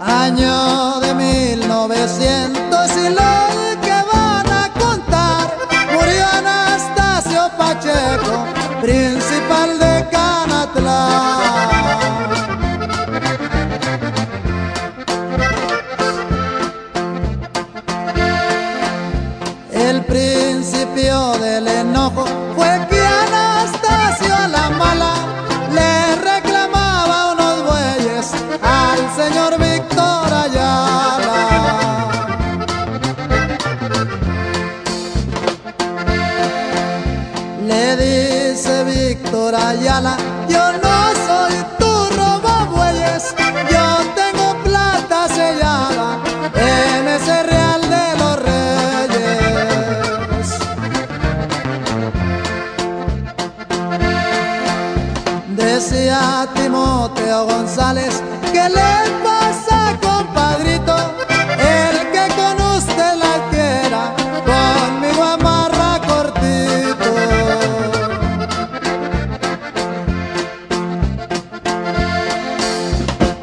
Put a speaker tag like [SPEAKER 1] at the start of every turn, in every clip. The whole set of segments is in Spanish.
[SPEAKER 1] Año de 1900 y lo que van a contar murió Anastasio Pacheco, principal de El principio del enojo fue que Anastasio la mala le reclamaba unos bueyes al señor Víctor Ayala. Le dice Víctor Ayala, yo no González, ¿qué le pasa, compadrito? El que con usted la quiera, conmigo amarra cortito.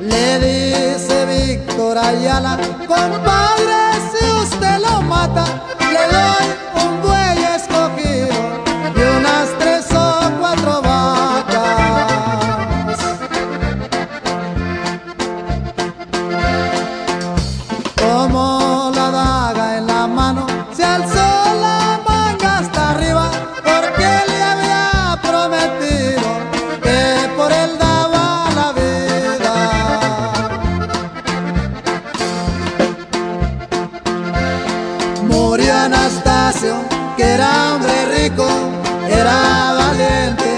[SPEAKER 1] Le dice Víctor Ayala, compadre, Como la daga en la mano, se alzó la manga hasta arriba, porque le había prometido que por él daba la vida. Murió Anastasio, que era hombre rico, era valiente,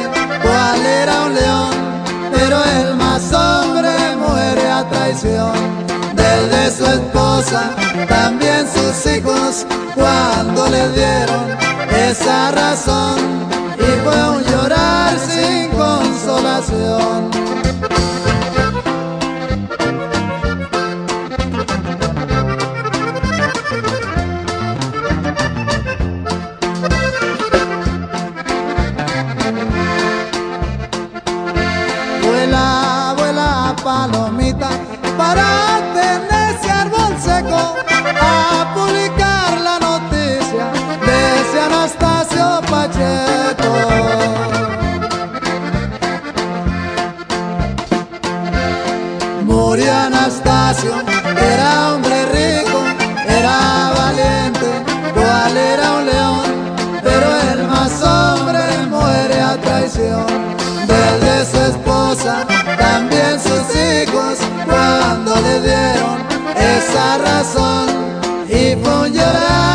[SPEAKER 1] cual era un león, pero el más hombre muere a traición. Desde su también sus hijos, cuando le dieron esa razón, y fue un llorar sin consolación. Vuela, vuela palomita para Anastasio, era hombre rico, era valiente, cual era un león, pero el más hombre muere a traición. Desde su esposa, también sus hijos, cuando le dieron esa razón, y fue un llorar